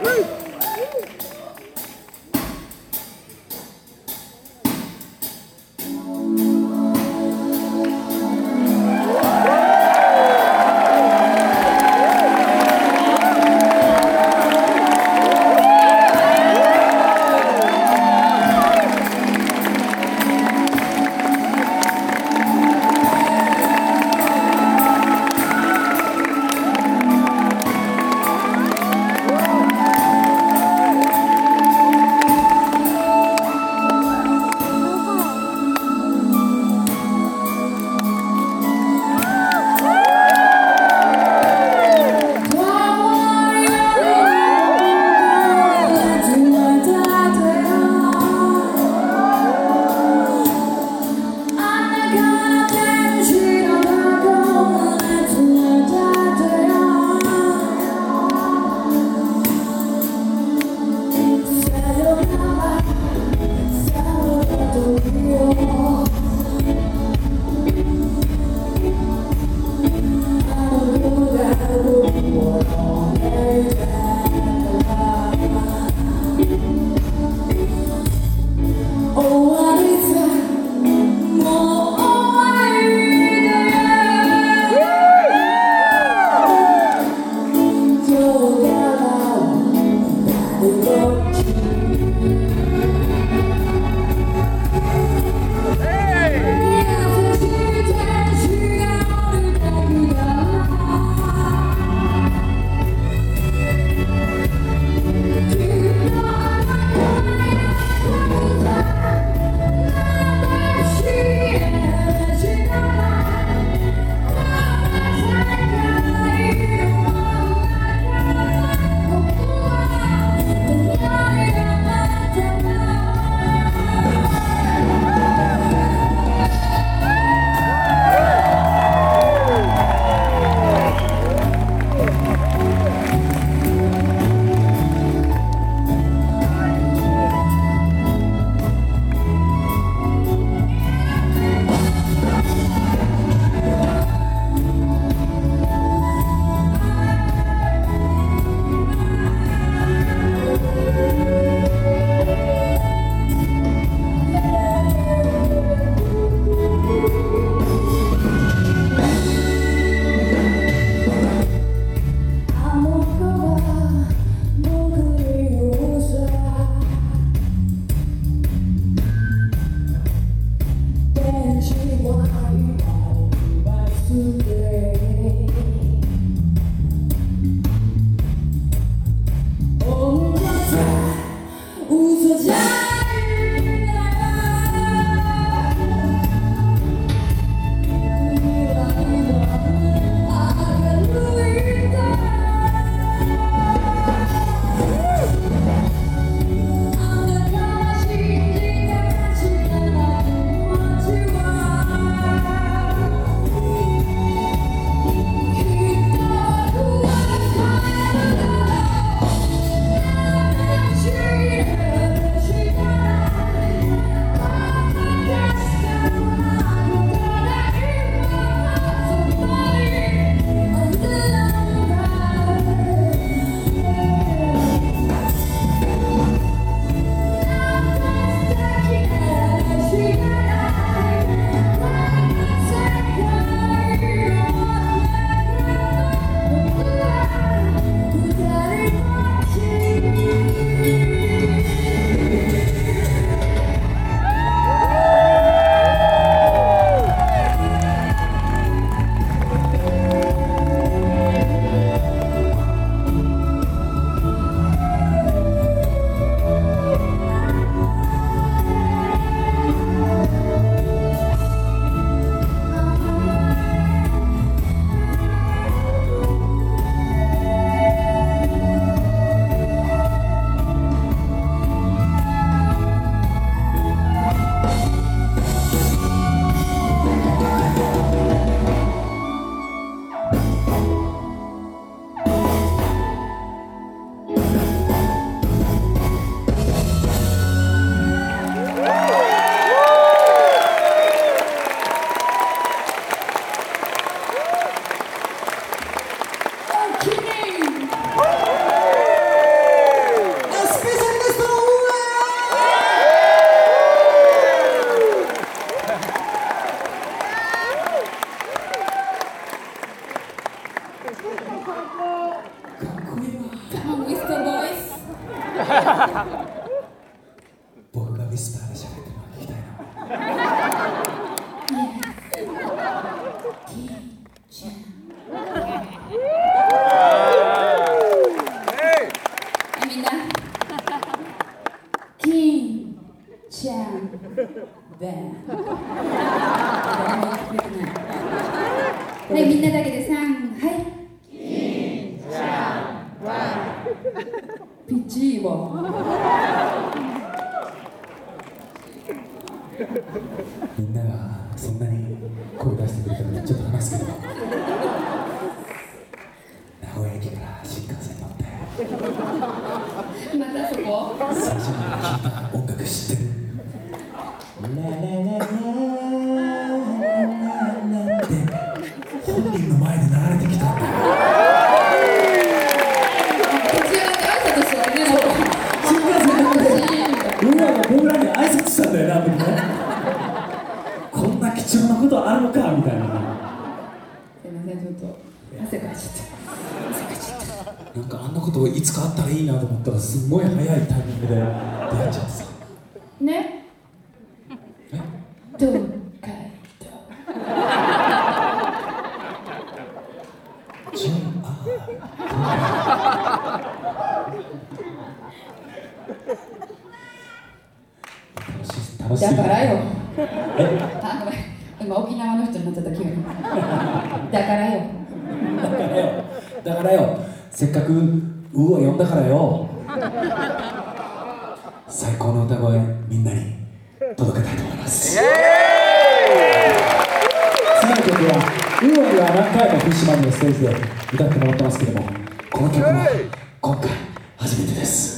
Woo! 僕がウィスパーで喋ってるの聞きたいはいみんな。金ちゃんベン。はい、みんなだけで三、はい。金ちゃんワン。ピッチーボ。みんながそんなに声出してくれたらちょっと話すけど。名古屋駅から新幹線乗って。またそこ？最初に聞いた音楽知ってる。ララララララって。本人の前で流れてきたんだんだよなあの時ねこんな貴重なことあるのかみたいなすいません、ちょっと汗かいちゃった。汗かいちゃった。なんかあんなこといつかあったらいいなと思ったらすごい早いタイミングで出会っちゃってさね。えどうかいジュンあ楽しい楽しいだからよ。え？あ、ごめん。今沖縄の人になっちゃった気分。だからよ。だからよだからよせっかく「う」を呼んだからよ最高の歌声みんなに届けたいと思います次の曲は「う」には何回もフィッシュマンのステージで歌ってもらってますけどもこの曲は今回初めてです